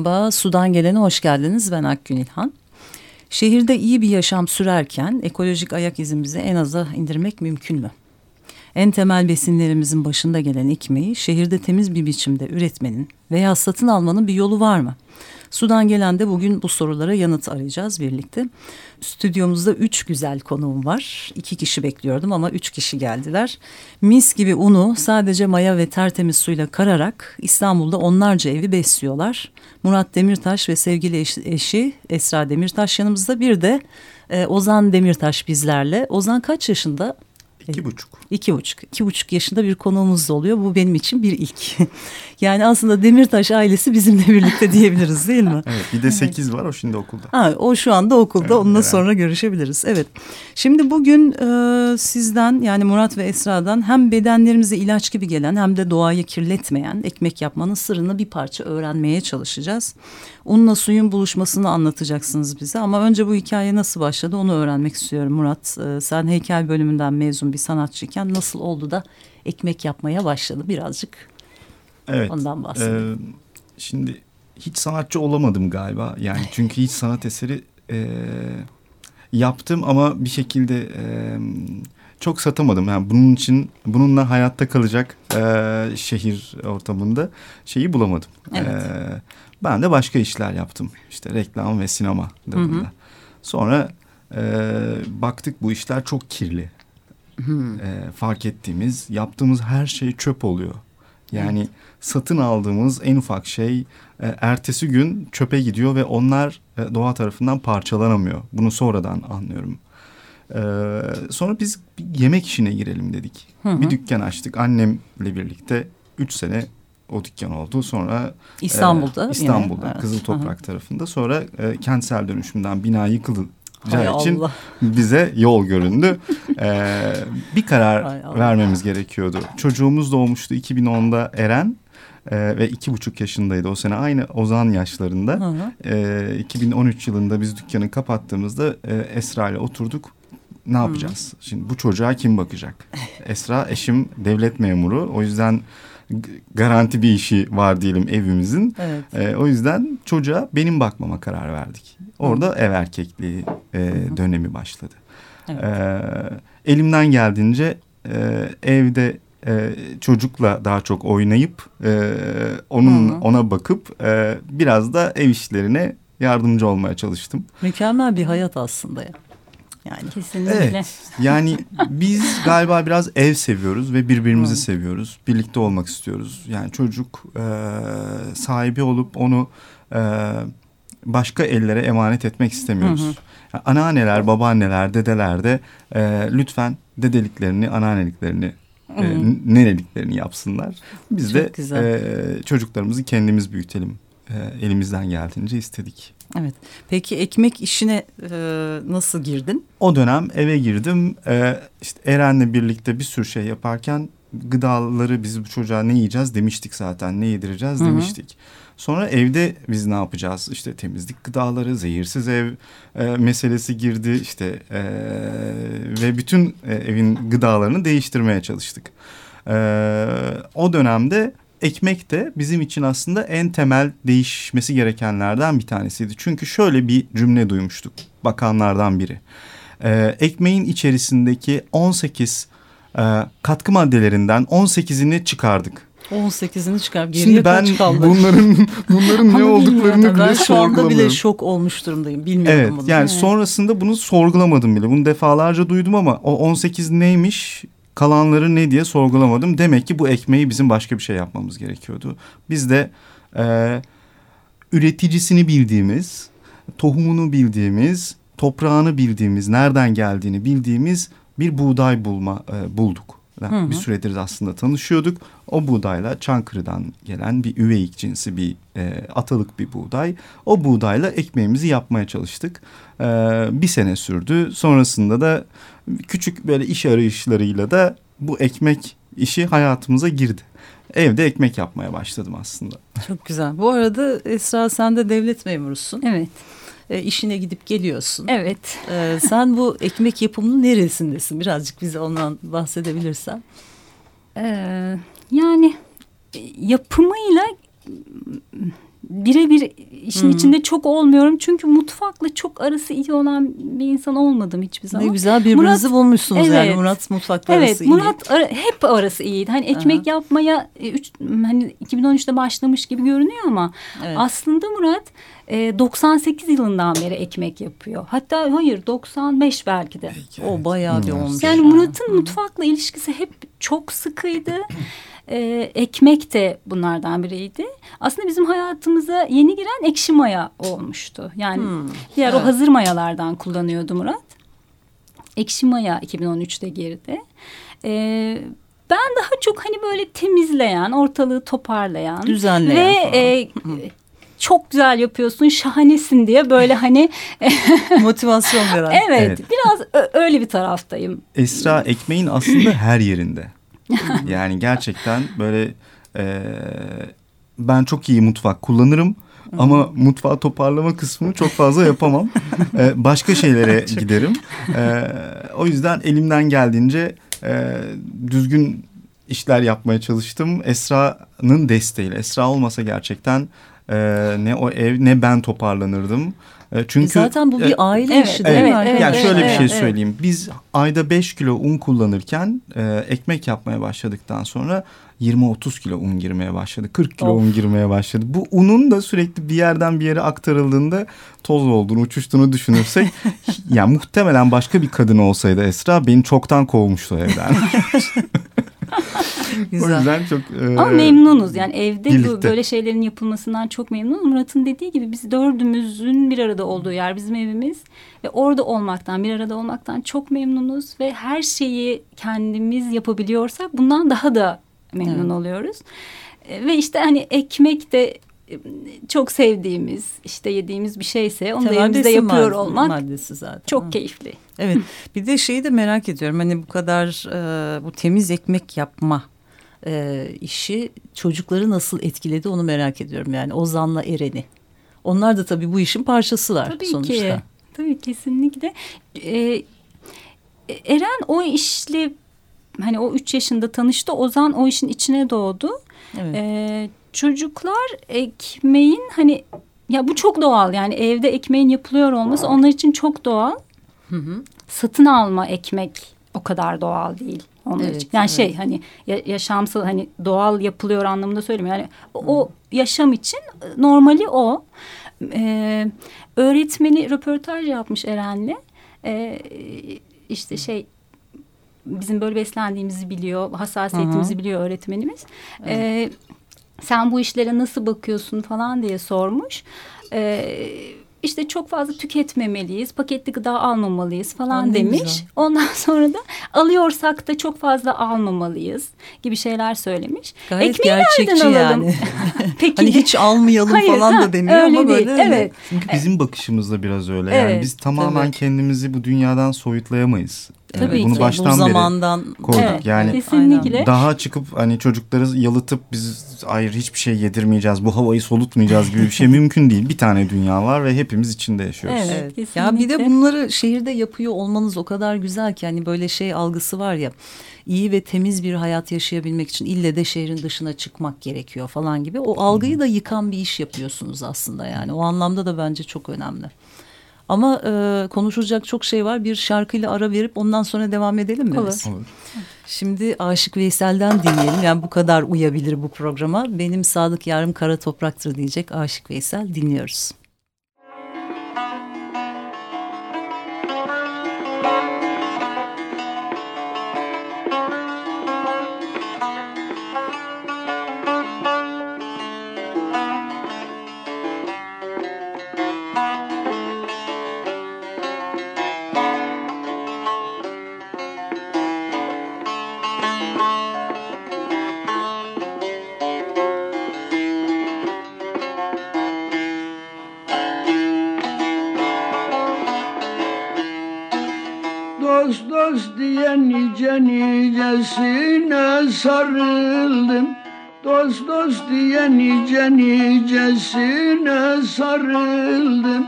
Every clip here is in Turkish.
Merhaba, Sudan gelene hoş geldiniz. Ben Akgün İlhan. Şehirde iyi bir yaşam sürerken ekolojik ayak izimizi en aza indirmek mümkün mü? En temel besinlerimizin başında gelen ekmeği şehirde temiz bir biçimde üretmenin veya satın almanın bir yolu var mı? Sudan gelen de bugün bu sorulara yanıt arayacağız birlikte. Stüdyomuzda üç güzel konuğum var. İki kişi bekliyordum ama üç kişi geldiler. Mis gibi unu sadece maya ve tertemiz suyla kararak İstanbul'da onlarca evi besliyorlar. Murat Demirtaş ve sevgili eşi Esra Demirtaş yanımızda. Bir de e, Ozan Demirtaş bizlerle. Ozan kaç yaşında? İki buçuk. İki buçuk. İki buçuk yaşında bir konuğumuz oluyor. Bu benim için bir ilk. yani aslında Demirtaş ailesi bizimle birlikte diyebiliriz değil mi? evet bir de sekiz var o şimdi okulda. Ha, o şu anda okulda evet, onunla evet. sonra görüşebiliriz. Evet. Şimdi bugün e, sizden yani Murat ve Esra'dan hem bedenlerimize ilaç gibi gelen hem de doğayı kirletmeyen ekmek yapmanın sırrını bir parça öğrenmeye çalışacağız. Unla suyun buluşmasını anlatacaksınız bize ama önce bu hikaye nasıl başladı onu öğrenmek istiyorum Murat. E, sen heykel bölümünden mezun bir sanatçıyken nasıl oldu da ekmek yapmaya başladı birazcık evet, ondan bahsedelim. E, şimdi hiç sanatçı olamadım galiba yani çünkü hiç sanat eseri e, yaptım ama bir şekilde e, çok satamadım. Yani bunun için bununla hayatta kalacak e, şehir ortamında şeyi bulamadım. Evet. E, ben de başka işler yaptım. İşte reklam ve sinema dalında. Sonra e, baktık bu işler çok kirli. E, fark ettiğimiz, yaptığımız her şey çöp oluyor. Yani evet. satın aldığımız en ufak şey e, ertesi gün çöpe gidiyor ve onlar e, doğa tarafından parçalanamıyor. Bunu sonradan anlıyorum. E, sonra biz yemek işine girelim dedik. Hı hı. Bir dükkan açtık annemle birlikte. Üç sene o dükkan oldu. Sonra İstanbul'da e, İstanbul'da yine, Kızıl Toprak Aha. tarafında. Sonra e, kentsel dönüşümden bina yıkıldı için bize yol göründü. ee, bir karar vermemiz gerekiyordu. Çocuğumuz doğmuştu 2010'da Eren e, ve iki buçuk yaşındaydı o sene aynı Ozan yaşlarında. E, 2013 yılında biz dükkanı kapattığımızda e, Esra ile oturduk. Ne yapacağız? Hı. Şimdi bu çocuğa kim bakacak? Esra eşim devlet memuru. O yüzden garanti bir işi var diyelim evimizin. Evet. E, o yüzden çocuğa benim bakmama karar verdik. Orada Hı. ev erkekliği e, dönemi başladı. Evet. E, elimden geldiğince e, evde e, çocukla daha çok oynayıp e, onun Hı. ona bakıp e, biraz da ev işlerine yardımcı olmaya çalıştım. Mükemmel bir hayat aslında ya. Yani kesinlikle. Evet. Yani biz galiba biraz ev seviyoruz ve birbirimizi hmm. seviyoruz. Birlikte olmak istiyoruz. Yani çocuk e, sahibi olup onu e, başka ellere emanet etmek istemiyoruz. Hı Yani anneanneler, babaanneler, dedeler de e, lütfen dedeliklerini, anneanneliklerini e, nereliklerini yapsınlar. Biz Çok de e, çocuklarımızı kendimiz büyütelim. E, elimizden geldiğince istedik. Evet. Peki ekmek işine e, nasıl girdin? O dönem eve girdim. E, işte Eren'le birlikte bir sürü şey yaparken gıdaları biz bu çocuğa ne yiyeceğiz demiştik zaten. Ne yedireceğiz demiştik. Hı hı. Sonra evde biz ne yapacağız? İşte temizlik gıdaları, zehirsiz ev e, meselesi girdi. işte e, ve bütün e, evin gıdalarını değiştirmeye çalıştık. E, o dönemde ekmek de bizim için aslında en temel değişmesi gerekenlerden bir tanesiydi. Çünkü şöyle bir cümle duymuştuk bakanlardan biri. Ee, ekmeğin içerisindeki 18 e, katkı maddelerinden 18'ini çıkardık. 18'ini çıkar. Geriye Şimdi ben kaç kaldı? bunların bunların ne olduklarını bile. Ben şu anda bile şok olmuş durumdayım. Bilmiyorum evet, bunu. Yani evet. sonrasında bunu sorgulamadım bile. Bunu defalarca duydum ama o 18 neymiş kalanları ne diye sorgulamadım. Demek ki bu ekmeği bizim başka bir şey yapmamız gerekiyordu. Biz de e, üreticisini bildiğimiz, tohumunu bildiğimiz, toprağını bildiğimiz, nereden geldiğini bildiğimiz bir buğday bulma e, bulduk. Yani hı Bir süredir aslında tanışıyorduk. O buğdayla Çankırı'dan gelen bir üveyik cinsi bir e, atalık bir buğday. O buğdayla ekmeğimizi yapmaya çalıştık. E, bir sene sürdü. Sonrasında da küçük böyle iş arayışlarıyla da bu ekmek işi hayatımıza girdi. Evde ekmek yapmaya başladım aslında. Çok güzel. Bu arada Esra sen de devlet memurusun. Evet. E, işine gidip geliyorsun. Evet. E, sen bu ekmek yapımının neresindesin? Birazcık bize ondan bahsedebilirsen. Ee, yani yapımıyla birebir işin Hı-hı. içinde çok olmuyorum. Çünkü mutfakla çok arası iyi olan bir insan olmadım hiçbir zaman. Ne güzel birbirinizi Murat, bulmuşsunuz evet, yani Murat mutfakla evet, arası iyi. Murat ara, hep arası iyiydi. Hani ekmek Aha. yapmaya e, üç, hani 2013'te başlamış gibi görünüyor ama evet. aslında Murat e, 98 yılından beri ekmek yapıyor. Hatta hayır 95 belki de. Peki, o bayağı bir olmuş. Yani Murat'ın mutfakla ilişkisi hep çok sıkıydı. E, ekmek de bunlardan biriydi. Aslında bizim hayatımıza yeni giren ekşi maya olmuştu. Yani hmm. diğer evet. o hazır mayalardan kullanıyordu Murat. Ekşi maya 2013'te girdi. E, ben daha çok hani böyle temizleyen, ortalığı toparlayan düzenleyen ve e, çok güzel yapıyorsun, şahanesin diye böyle hani motivasyon veren. Evet, evet, biraz öyle bir taraftayım. Esra ekmeğin aslında her yerinde. yani gerçekten böyle e, ben çok iyi mutfak kullanırım. Ama mutfağı toparlama kısmını çok fazla yapamam. ee, başka şeylere giderim. Ee, o yüzden elimden geldiğince e, düzgün işler yapmaya çalıştım. Esra'nın desteğiyle. Esra olmasa gerçekten e, ne o ev ne ben toparlanırdım. E, çünkü Zaten bu bir e, aile evet, işi değil evet, mi? Evet, yani evet, şöyle evet, bir şey evet. söyleyeyim. Biz ayda 5 kilo un kullanırken e, ekmek yapmaya başladıktan sonra 20-30 kilo un girmeye başladı. 40 kilo of. un girmeye başladı. Bu unun da sürekli bir yerden bir yere aktarıldığında toz olduğunu, uçuştuğunu düşünürsek ya muhtemelen başka bir kadın olsaydı Esra beni çoktan kovmuştu evden. Güzel. O yüzden çok e, Ama memnunuz yani evde birlikte. bu böyle şeylerin yapılmasından çok memnunum. Murat'ın dediği gibi biz dördümüzün bir arada olduğu yer bizim evimiz ve orada olmaktan bir arada olmaktan çok memnunuz ve her şeyi kendimiz yapabiliyorsak bundan daha da memnun evet. oluyoruz. E, ve işte hani ekmek de çok sevdiğimiz işte yediğimiz bir şeyse onu da evimizde yapıyor olmak maddesi zaten. çok Hı. keyifli. Evet bir de şeyi de merak ediyorum hani bu kadar e, bu temiz ekmek yapma e, işi çocukları nasıl etkiledi onu merak ediyorum. Yani Ozan'la Eren'i. Onlar da tabii bu işin parçasılar tabii sonuçta. Ki. Tabii kesinlikle. Ee, Eren o işle hani o üç yaşında tanıştı. Ozan o işin içine doğdu. Evet. Ee, çocuklar ekmeğin hani ya bu çok doğal yani evde ekmeğin yapılıyor olması onlar için çok doğal. Hı hı. Satın alma ekmek o kadar doğal değil onlar evet, için. Yani evet. şey hani yaşamsal hani doğal yapılıyor anlamında söylemiyorum. Yani o yaşam için e, normali o. Ee, öğretmeni röportaj yapmış Eren'le. Ee, işte şey bizim böyle beslendiğimizi biliyor, hassasiyetimizi Hı -hı. biliyor öğretmenimiz. Evet. Ee, sen bu işlere nasıl bakıyorsun falan diye sormuş. Ee, işte çok fazla tüketmemeliyiz, paketli gıda almamalıyız falan Aa, demiş. Güzel. Ondan sonra da alıyorsak da çok fazla almamalıyız gibi şeyler söylemiş. Gayet Ekmeği gerçekçi yani. Peki. hani hiç almayalım Hayır, falan ha, da deniyor öyle ama değil. böyle. Evet. Çünkü bizim bakışımızda biraz öyle. Evet, yani biz tamamen tabii. kendimizi bu dünyadan soyutlayamayız. Tabii bunu ki. baştan bu zamandan beri koyduk. Evet, yani kesinlikle. daha çıkıp hani çocukları yalıtıp biz hayır hiçbir şey yedirmeyeceğiz, bu havayı solutmayacağız gibi bir şey mümkün değil. Bir tane dünya var ve hepimiz içinde yaşıyoruz. Evet, evet. Kesinlikle. Ya bir de bunları şehirde yapıyor olmanız o kadar güzel ki hani böyle şey algısı var ya iyi ve temiz bir hayat yaşayabilmek için ille de şehrin dışına çıkmak gerekiyor falan gibi. O algıyı da yıkan bir iş yapıyorsunuz aslında yani. O anlamda da bence çok önemli. Ama e, konuşulacak çok şey var. Bir şarkıyla ara verip ondan sonra devam edelim mi? Olur. Olur. Şimdi Aşık Veysel'den dinleyelim. Yani bu kadar uyabilir bu programa. Benim Sadık Yarım Kara Topraktır diyecek Aşık Veysel dinliyoruz. Dost diye nice nicesine sarıldım. Dost dost diye nice nicesine sarıldım.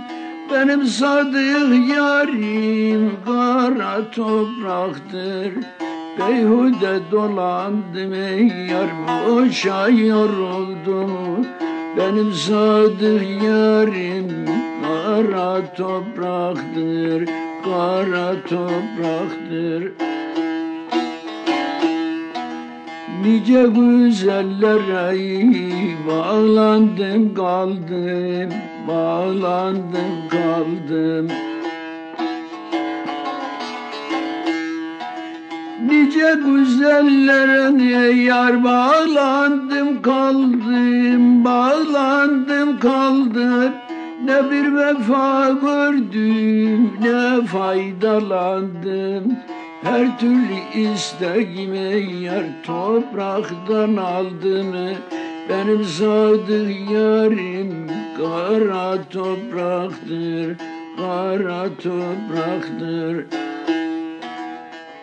Benim sadık yarim kara topraktır. Beyhude dolandım ey yar boşa yoruldum. Benim sadık yarim kara topraktır Kara topraktır. Nice güzellere bağlandım kaldım Bağlandım kaldım. Nice güzellere yar bağlandım kaldım Bağlandım kaldım Ne bir vefa gördüm ne faydalandım. Her türlü isteğimi yar topraktan aldım. Benim sadık yarim kara topraktır Kara topraktır.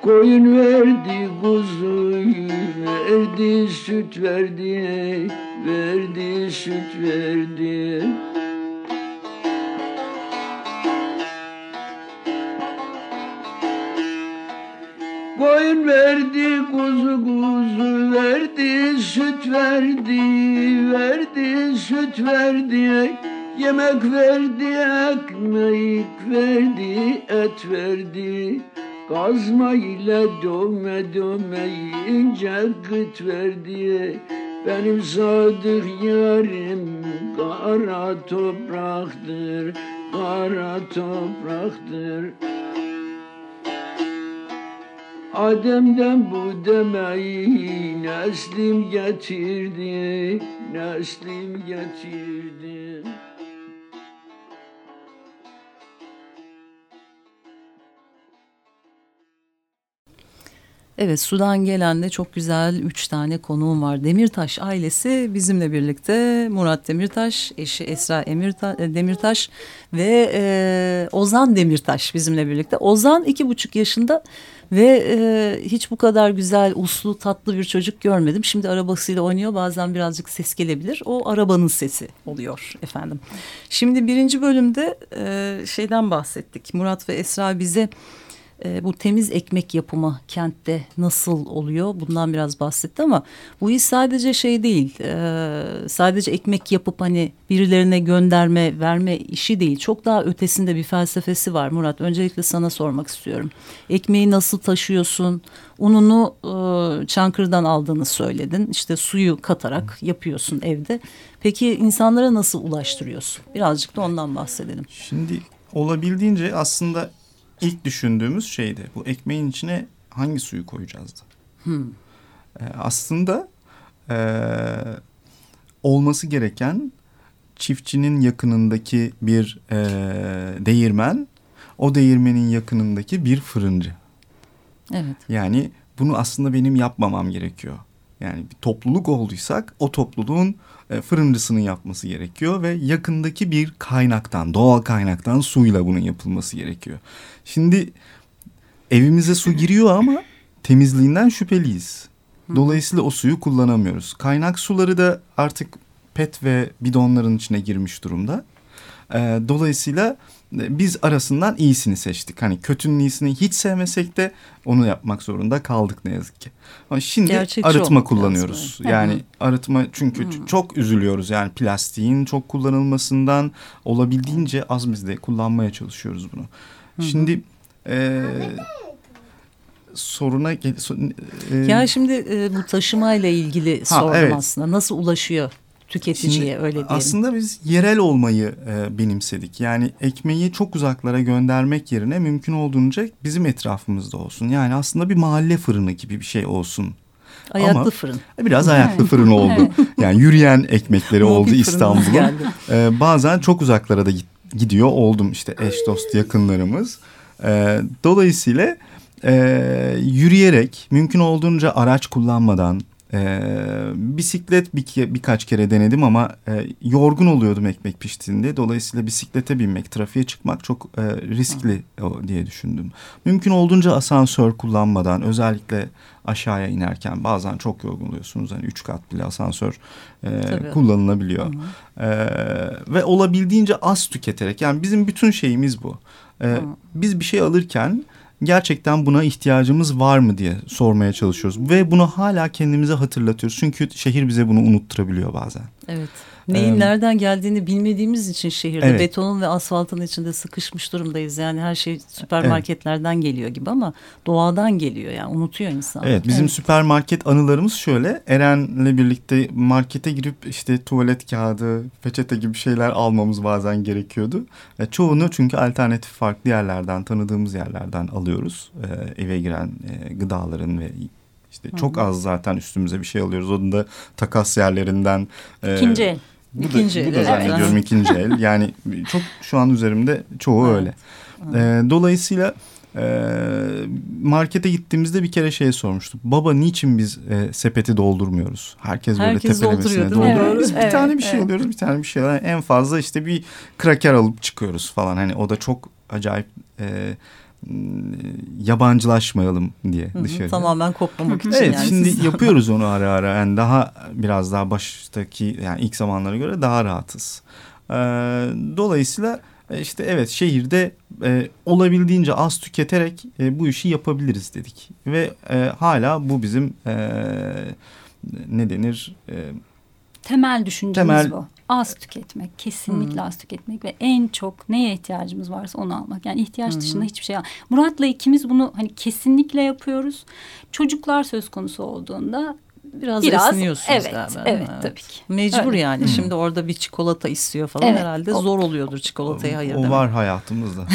Koyun verdi kuzuyu verdi süt verdi Verdi süt verdi Koyun verdi, kuzu kuzu verdi, süt verdi, verdi, süt verdi. Yemek verdi, ekmek verdi, et verdi. Kazma ile dövme dövme ince kıt verdi. Benim sadık yarim kara topraktır, kara topraktır. Adem'den bu demeyi neslim getirdi, neslim getirdi. Evet Sudan gelen de çok güzel üç tane konuğum var. Demirtaş ailesi bizimle birlikte. Murat Demirtaş, eşi Esra Emirta, e, Demirtaş ve e, Ozan Demirtaş bizimle birlikte. Ozan iki buçuk yaşında ve e, hiç bu kadar güzel, uslu, tatlı bir çocuk görmedim. Şimdi arabasıyla oynuyor. Bazen birazcık ses gelebilir. O arabanın sesi oluyor efendim. Şimdi birinci bölümde e, şeyden bahsettik. Murat ve Esra bize e, bu temiz ekmek yapımı kentte nasıl oluyor? Bundan biraz bahsetti ama bu iş sadece şey değil e, sadece ekmek yapıp hani birilerine gönderme verme işi değil. Çok daha ötesinde bir felsefesi var. Murat öncelikle sana sormak istiyorum. Ekmeği nasıl taşıyorsun? Ununu e, Çankırı'dan aldığını söyledin. İşte suyu katarak yapıyorsun evde. Peki insanlara nasıl ulaştırıyorsun? Birazcık da ondan bahsedelim. Şimdi olabildiğince aslında ilk düşündüğümüz şeydi. Bu ekmeğin içine hangi suyu koyacağızdı? Hmm. Ee, aslında e, olması gereken çiftçinin yakınındaki bir e, değirmen, o değirmenin yakınındaki bir fırıncı. Evet. Yani bunu aslında benim yapmamam gerekiyor. Yani bir topluluk olduysak o topluluğun e, fırıncısının yapması gerekiyor ve yakındaki bir kaynaktan, doğal kaynaktan suyla bunun yapılması gerekiyor. Şimdi evimize su giriyor ama temizliğinden şüpheliyiz. Dolayısıyla o suyu kullanamıyoruz. Kaynak suları da artık pet ve bidonların içine girmiş durumda. E, dolayısıyla biz arasından iyisini seçtik. Hani kötünün iyisini hiç sevmesek de onu yapmak zorunda kaldık ne yazık ki. Ama şimdi Gerçekçi arıtma kullanıyoruz. Lazım. Yani Hı. arıtma çünkü Hı. çok üzülüyoruz. Yani plastiğin çok kullanılmasından olabildiğince az biz de kullanmaya çalışıyoruz bunu. Hı. Şimdi e, soruna gel, e, ya şimdi e, bu taşımayla ilgili ha, sordum evet. aslında. Nasıl ulaşıyor tüketiciye Şimdi, öyle diyelim. Aslında biz yerel olmayı e, benimsedik. Yani ekmeği çok uzaklara göndermek yerine mümkün olduğunca bizim etrafımızda olsun. Yani aslında bir mahalle fırını gibi bir şey olsun. Ayaklı Ama fırın. Biraz ayaklı fırın oldu. Yani yürüyen ekmekleri oldu İstanbul'un. Ee, bazen çok uzaklara da gidiyor oldum işte eş dost yakınlarımız. Ee, dolayısıyla e, yürüyerek mümkün olduğunca araç kullanmadan E, bisiklet bir, birkaç kere denedim ama e, yorgun oluyordum ekmek piştiğinde. Dolayısıyla bisiklete binmek, trafiğe çıkmak çok e, riskli diye düşündüm. Mümkün olduğunca asansör kullanmadan özellikle aşağıya inerken bazen çok yorgun oluyorsunuz. Hani üç kat bile asansör e, kullanılabiliyor. E, ve olabildiğince az tüketerek yani bizim bütün şeyimiz bu. E, biz bir şey alırken gerçekten buna ihtiyacımız var mı diye sormaya çalışıyoruz. Ve bunu hala kendimize hatırlatıyoruz. Çünkü şehir bize bunu unutturabiliyor bazen. Evet. Neyin ee, nereden geldiğini bilmediğimiz için şehirde evet. betonun ve asfaltın içinde sıkışmış durumdayız. Yani her şey süpermarketlerden evet. geliyor gibi ama doğadan geliyor yani unutuyor insan. Evet bizim evet. süpermarket anılarımız şöyle. Eren'le birlikte markete girip işte tuvalet kağıdı, peçete gibi şeyler almamız bazen gerekiyordu. E, çoğunu çünkü alternatif farklı yerlerden tanıdığımız yerlerden alıyoruz. E, eve giren e, gıdaların ve işte çok az zaten üstümüze bir şey alıyoruz. Onun da takas yerlerinden. İkinci el. Bu ikinci da, bu da zannediyorum evet. ikinci el. Yani çok şu an üzerimde çoğu evet. öyle. Ee, dolayısıyla e, markete gittiğimizde bir kere şey sormuştuk. Baba niçin biz e, sepeti doldurmuyoruz? Herkes, Herkes böyle tepelemesine dolduruyor. Evet, bir evet, tane bir şey evet. alıyoruz, bir tane bir şey alıyoruz. En fazla işte bir kraker alıp çıkıyoruz falan. Hani o da çok acayip... E, yabancılaşmayalım diye dışarı. Tamamen kopmamak için. Evet yani şimdi yapıyoruz onu ara ara. Yani daha biraz daha baştaki yani ilk zamanlara göre daha rahatız. Ee, dolayısıyla e, işte evet şehirde e, olabildiğince az tüketerek e, bu işi yapabiliriz dedik. Ve e, hala bu bizim e, ne denir... E, temel düşüncemiz temel, bu az tüketmek, kesinlikle hmm. az tüketmek ve en çok neye ihtiyacımız varsa onu almak. Yani ihtiyaç hmm. dışında hiçbir şey al. Murat'la ikimiz bunu hani kesinlikle yapıyoruz. Çocuklar söz konusu olduğunda biraz, biraz esniyorsunuz evet, galiba. Evet, evet tabii ki. Mecbur Öyle. yani. Hmm. Şimdi orada bir çikolata istiyor falan evet. herhalde o, zor oluyordur çikolatayı hayır O var hayatımızda.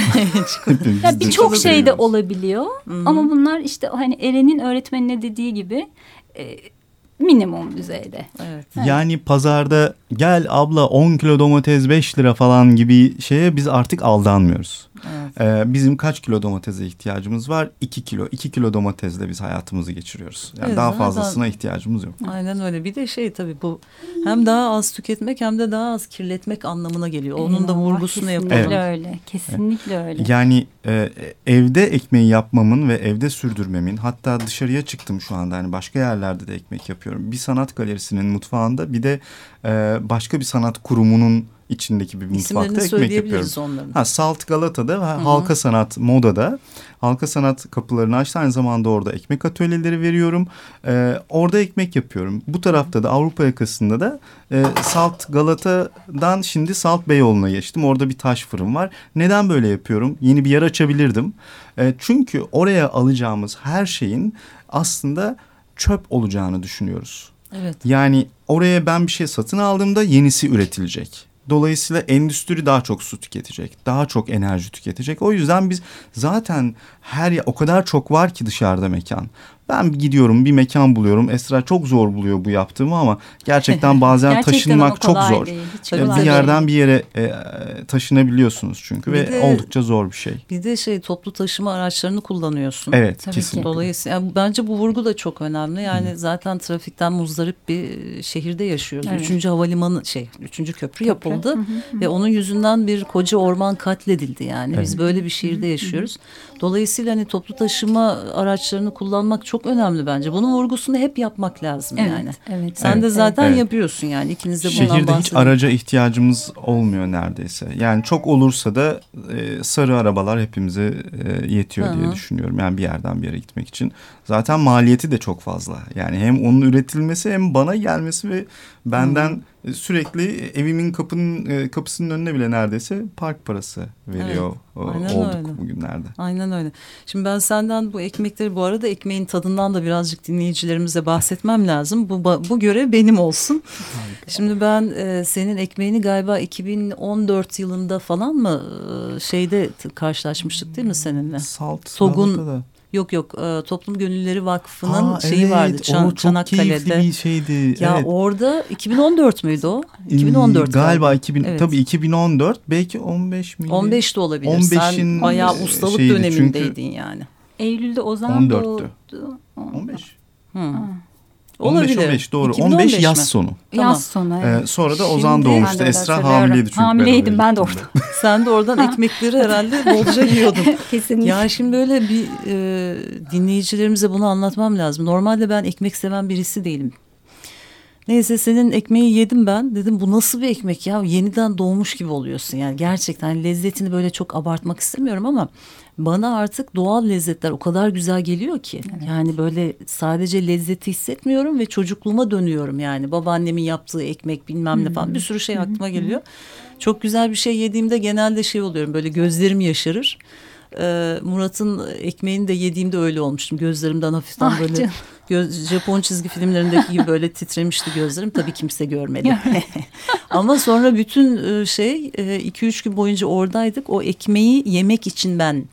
ya birçok şey de olabiliyor hmm. ama bunlar işte hani Eren'in öğretmenine dediği gibi e, minimum düzeyde. Evet. Yani pazarda gel abla 10 kilo domates 5 lira falan gibi şeye biz artık aldanmıyoruz. Evet. Ee, bizim kaç kilo domatese ihtiyacımız var? 2 kilo. 2 kilo domatesle biz hayatımızı geçiriyoruz. Yani evet, daha fazlasına ihtiyacımız yok. Aynen öyle. Bir de şey tabii bu hem daha az tüketmek hem de daha az kirletmek anlamına geliyor. Onun da vurgusunu yapalım. Kesinlikle evet. öyle. Kesinlikle evet. öyle. Yani e, evde ekmeği yapmamın ve evde sürdürmemin hatta dışarıya çıktım şu anda. Yani başka yerlerde de ekmek yapıyorum. Bir sanat galerisinin mutfağında bir de e, başka bir sanat kurumunun içindeki bir mutfakta ekmek yapıyorum. Onların. Ha, Salt Galata'da ve Hı -hı. Halka Sanat Moda'da. Halka Sanat kapılarını açtı. Aynı zamanda orada ekmek atölyeleri veriyorum. Ee, orada ekmek yapıyorum. Bu tarafta da Avrupa yakasında da e, Salt Galata'dan şimdi Salt Beyoğlu'na geçtim. Orada bir taş fırın var. Neden böyle yapıyorum? Yeni bir yer açabilirdim. E, çünkü oraya alacağımız her şeyin aslında çöp olacağını düşünüyoruz. Evet. Yani oraya ben bir şey satın aldığımda yenisi üretilecek. Dolayısıyla endüstri daha çok su tüketecek, daha çok enerji tüketecek. O yüzden biz zaten her o kadar çok var ki dışarıda mekan. Ben gidiyorum bir mekan buluyorum. Esra çok zor buluyor bu yaptığımı ama gerçekten bazen gerçekten taşınmak çok zor. Değil, hiç bir yerden bir yere e, taşınabiliyorsunuz çünkü bir ve de, oldukça zor bir şey. Bir de şey toplu taşıma araçlarını kullanıyorsun. Evet Tabii kesinlikle. Ki. Dolayısıyla yani bence bu vurgu da çok önemli. Yani Hı. zaten trafikten muzdarip bir şehirde yaşıyoruz. Evet. Üçüncü havalimanı şey, üçüncü köprü, köprü. yapıldı Hı -hı. ve onun yüzünden bir koca orman katledildi yani. Evet. Biz böyle bir şehirde yaşıyoruz. Dolayısıyla hani toplu taşıma araçlarını kullanmak çok çok önemli bence. Bunun vurgusunu hep yapmak lazım evet, yani. Evet. Sen evet, de zaten evet. yapıyorsun yani. İkiniz de bundan Şehirde hiç araca ihtiyacımız olmuyor neredeyse. Yani çok olursa da e, sarı arabalar hepimize e, yetiyor Hı-hı. diye düşünüyorum. Yani bir yerden bir yere gitmek için. Zaten maliyeti de çok fazla. Yani hem onun üretilmesi hem bana gelmesi ve benden Hı-hı sürekli evimin kapının e, kapısının önüne bile neredeyse park parası veriyor evet, olduk öyle. bugünlerde. Aynen öyle. Şimdi ben senden bu ekmekleri bu arada ekmeğin tadından da birazcık dinleyicilerimize bahsetmem lazım. Bu bu görev benim olsun. Şimdi ben e, senin ekmeğini galiba 2014 yılında falan mı e, şeyde karşılaşmıştık değil mi seninle? Salt. Togun Yok yok e, Toplum Gönülleri Vakfı'nın Aa, şeyi evet, vardı Çan, o çok Çanakkale'de. bir şeydi. Ya evet. orada 2014 müydü o? 2014 galiba. Galiba 2000 evet. tabii 2014 belki 15 miydi? 15 de olabilir. 15'in Sen bayağı ustalık şeydi, dönemindeydin çünkü... yani. Eylül'de Ozan 14'tü. doğdu. 15. Hı. Olabilir. 15-15 doğru. 15 yaz mi? sonu. Tamam. Yaz sonu evet. Ee, sonra da Ozan doğmuştu. Esra hamileydi çünkü. Hamileydim ben de orada. Sen de oradan ekmekleri herhalde bolca yiyordun. Kesinlikle. Ya şimdi böyle bir e, dinleyicilerimize bunu anlatmam lazım. Normalde ben ekmek seven birisi değilim. Neyse senin ekmeği yedim ben. Dedim bu nasıl bir ekmek ya? Yeniden doğmuş gibi oluyorsun. Yani gerçekten hani lezzetini böyle çok abartmak istemiyorum ama bana artık doğal lezzetler o kadar güzel geliyor ki. Evet. Yani böyle sadece lezzeti hissetmiyorum ve çocukluğuma dönüyorum yani. Babaannemin yaptığı ekmek bilmem ne falan bir sürü şey aklıma geliyor. Çok güzel bir şey yediğimde genelde şey oluyorum böyle gözlerim yaşarır. Ee, Murat'ın ekmeğini de yediğimde öyle olmuştum. Gözlerimden hafiften ah, böyle göz, Japon çizgi filmlerindeki gibi böyle titremişti gözlerim. Tabii kimse görmedi. Ama sonra bütün e, şey e, iki üç gün boyunca oradaydık. O ekmeği yemek için ben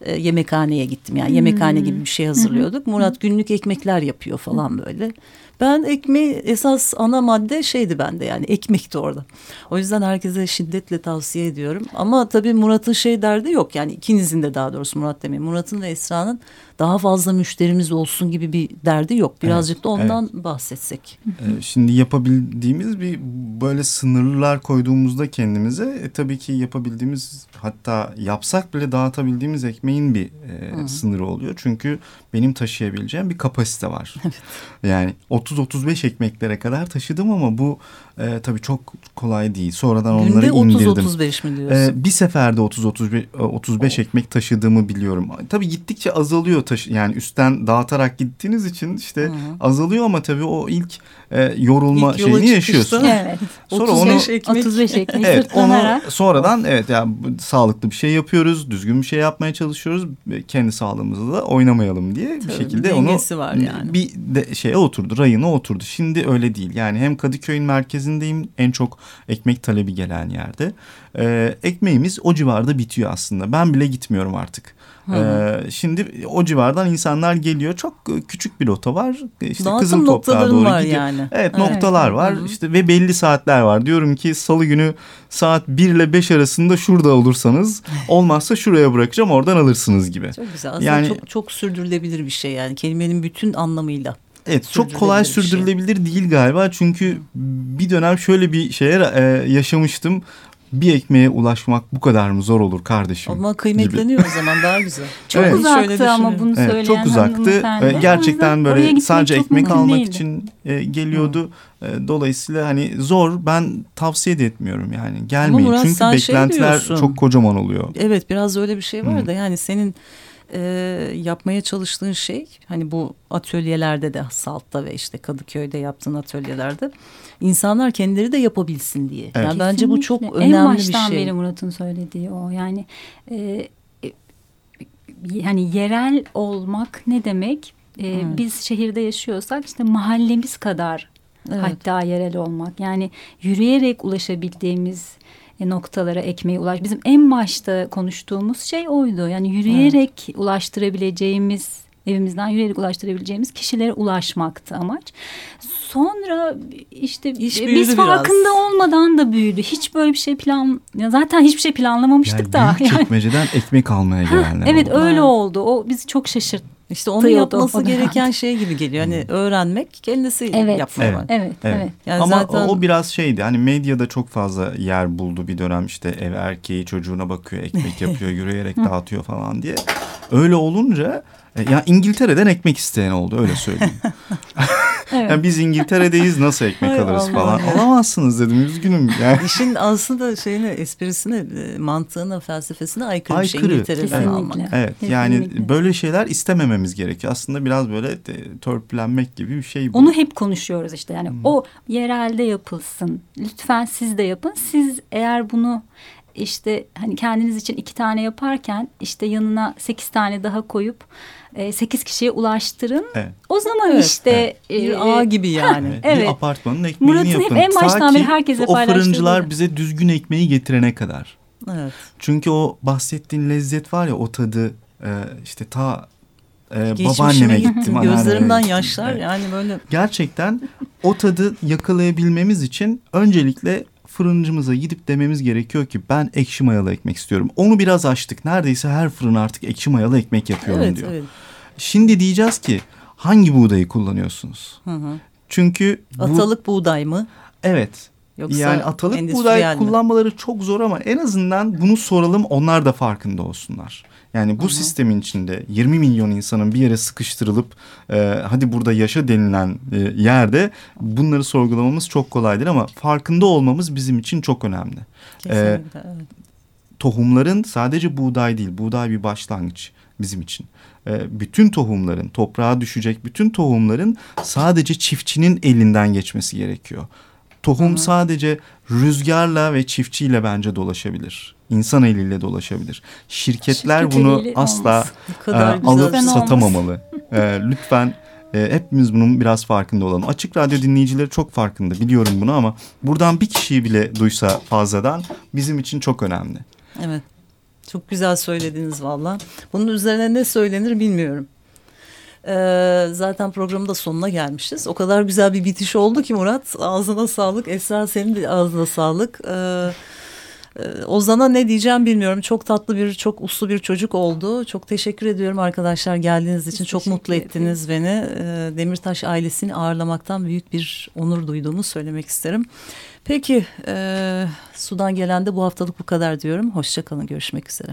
e, yemekhaneye gittim. Yani hmm. yemekhane gibi bir şey hazırlıyorduk. Murat günlük ekmekler yapıyor falan böyle. Ben ekmeği esas ana madde şeydi bende yani ekmekti orada. O yüzden herkese şiddetle tavsiye ediyorum. Ama tabii Murat'ın şey derdi yok yani ikinizin de daha doğrusu Murat demeyin. Murat'ın ve Esra'nın daha fazla müşterimiz olsun gibi bir derdi yok. Birazcık evet, da ondan evet. bahsetsek. Ee, şimdi yapabildiğimiz bir böyle sınırlar koyduğumuzda kendimize e, tabii ki yapabildiğimiz hatta yapsak bile dağıtabildiğimiz ekmeğin bir e, sınırı oluyor. Çünkü benim taşıyabileceğim bir kapasite var. Evet. Yani 30-35 ekmeklere kadar taşıdım ama bu e, tabii çok kolay değil. Sonradan Günde onları 30, indirdim. Günde 30-35 mi diyorsun? E, bir seferde 30-35 35 e, ekmek taşıdığımı biliyorum. Tabii gittikçe azalıyor taşı yani üstten dağıtarak gittiğiniz için işte Hı. azalıyor ama tabii o ilk e, yorulma ilk şeyini yaşıyorsun. Evet. Sonra 35 onu, ekmek. 35 ekmek evet, onu sonradan evet yani sağlıklı bir şey yapıyoruz. Düzgün bir şey yapmaya çalışıyoruz. Kendi sağlığımızı da oynamayalım diye tabii, bir şekilde bir onu var yani. bir de şeye oturdu. Rayına oturdu. Şimdi öyle değil. Yani hem Kadıköy'ün merkezindeyim. En çok ekmek talebi gelen yerde. Ee, ekmeğimiz o civarda bitiyor aslında. Ben bile gitmiyorum artık. Ee, şimdi o civardan insanlar geliyor. Çok küçük bir rota var. İşte Dağıtım Kızıl Toprağa doğru var gidiyor. Yani. Evet, evet noktalar var. Hı -hı. İşte ve belli saatler var. Diyorum ki salı günü saat 1 ile 5 arasında şurada olursanız olmazsa şuraya bırakacağım oradan alırsınız gibi. Çok güzel. Aslında yani, çok, çok sürdürülebilir bir şey yani kelimenin bütün anlamıyla. Evet çok kolay sürdürülebilir şey. değil galiba çünkü bir dönem şöyle bir şeye e, yaşamıştım bir ekmeğe ulaşmak bu kadar mı zor olur kardeşim? Ama kıymetleniyor gibi. o zaman daha güzel. Çok evet. uzaktı ama bunu söyleyen evet, Çok uzaktı. Gerçekten böyle sadece ekmek almak değildi. için e, geliyordu. E, dolayısıyla hani zor ben tavsiye de etmiyorum yani. Gelmeyin Murat, çünkü şey beklentiler şey çok kocaman oluyor. Evet biraz öyle bir şey var da yani senin e, yapmaya çalıştığın şey hani bu atölyelerde de Salt'ta ve işte Kadıköy'de yaptığın atölyelerde insanlar kendileri de yapabilsin diye. Evet. Yani bence bu çok önemli bir şey. En baştan beri Murat'ın söylediği o yani e, yani yerel olmak ne demek? E, hmm. Biz şehirde yaşıyorsak işte mahallemiz kadar evet. hatta yerel olmak yani yürüyerek ulaşabildiğimiz e, noktalara ekmeği ulaş. Bizim en başta konuştuğumuz şey oydu. Yani yürüyerek evet. ulaştırabileceğimiz evimizden yürüyerek ulaştırabileceğimiz kişilere ulaşmaktı amaç. Sonra işte İş e, biz farkında biraz. olmadan da büyüdü. Hiç böyle bir şey plan ya zaten hiçbir şey planlamamıştık yani da. Büyük yani. çekmeceden ekmek almaya gelenler. evet oldu. öyle oldu. O bizi çok şaşırttı. İşte onu yapması gereken şey gibi geliyor. Hani öğrenmek kendisi evet. yapmaya evet. evet. evet. evet. Yani Ama zaten... o biraz şeydi. Hani medyada çok fazla yer buldu bir dönem. işte ev erkeği çocuğuna bakıyor, ekmek yapıyor, yürüyerek dağıtıyor falan diye. Öyle olunca e, ya İngiltere'den ekmek isteyen oldu öyle söyleyeyim. evet. yani biz İngiltere'deyiz nasıl ekmek alırız Allah falan. Ya. Alamazsınız dedim üzgünüm. Yani. İşin aslında şeyine esprisine e, mantığına felsefesine aykırı, aykırı. bir şey İngiltere'den evet. almak. Evet Kesinlikle. yani böyle şeyler istemememiz gerekiyor. Aslında biraz böyle törpülenmek gibi bir şey bu. Onu hep konuşuyoruz işte yani hmm. o yerelde yapılsın. Lütfen siz de yapın. Siz eğer bunu işte hani kendiniz için iki tane yaparken işte yanına sekiz tane daha koyup e, sekiz kişiye ulaştırın. Evet. O zaman evet, işte evet. E, bir ağ gibi yani. Ha, evet. Bir apartmanın ekmeğini Murat'ın yapın. Murat'ın hep en baştan beri herkese o fırıncılar bize düzgün ekmeği getirene kadar. Evet. Çünkü o bahsettiğin lezzet var ya o tadı e, işte ta e, babaanneme gittim. Gözlerimden yaşlar evet. yani böyle. Gerçekten o tadı yakalayabilmemiz için öncelikle fırıncımıza gidip dememiz gerekiyor ki ben ekşi mayalı ekmek istiyorum. Onu biraz açtık. Neredeyse her fırın artık ekşi mayalı ekmek yapıyorum evet, diyor. Evet. Şimdi diyeceğiz ki hangi buğdayı kullanıyorsunuz? Hı hı. Çünkü bu, atalık buğday mı? Evet. Yoksa yani atalık buğday mi? kullanmaları çok zor ama en azından bunu soralım onlar da farkında olsunlar. Yani bu Hı-hı. sistemin içinde 20 milyon insanın bir yere sıkıştırılıp e, hadi burada yaşa denilen e, yerde bunları sorgulamamız çok kolaydır ama farkında olmamız bizim için çok önemli. Kesinlikle, e, evet. Tohumların sadece buğday değil, buğday bir başlangıç bizim için. E, bütün tohumların, toprağa düşecek bütün tohumların sadece çiftçinin elinden geçmesi gerekiyor. Tohum Hı-hı. sadece rüzgarla ve çiftçiyle bence dolaşabilir. İnsan eliyle dolaşabilir. Şirketler Şirket bunu asla e, alıp satamamalı. e, lütfen e, hepimiz bunun biraz farkında olalım. Açık radyo dinleyicileri çok farkında biliyorum bunu ama buradan bir kişiyi bile duysa fazladan bizim için çok önemli. Evet. Çok güzel söylediniz valla. Bunun üzerine ne söylenir bilmiyorum. Ee, zaten programın da sonuna gelmişiz. O kadar güzel bir bitiş oldu ki Murat. Ağzına sağlık. Esra senin de ağzına sağlık. Ee, e, Ozan'a ne diyeceğim bilmiyorum. Çok tatlı bir, çok uslu bir çocuk oldu. Çok teşekkür ediyorum arkadaşlar geldiğiniz için. Biz çok mutlu ettiniz ederim. beni. Ee, Demirtaş ailesini ağırlamaktan büyük bir onur duyduğumu söylemek isterim. Peki, e, Sudan gelen de bu haftalık bu kadar diyorum. Hoşçakalın, görüşmek üzere.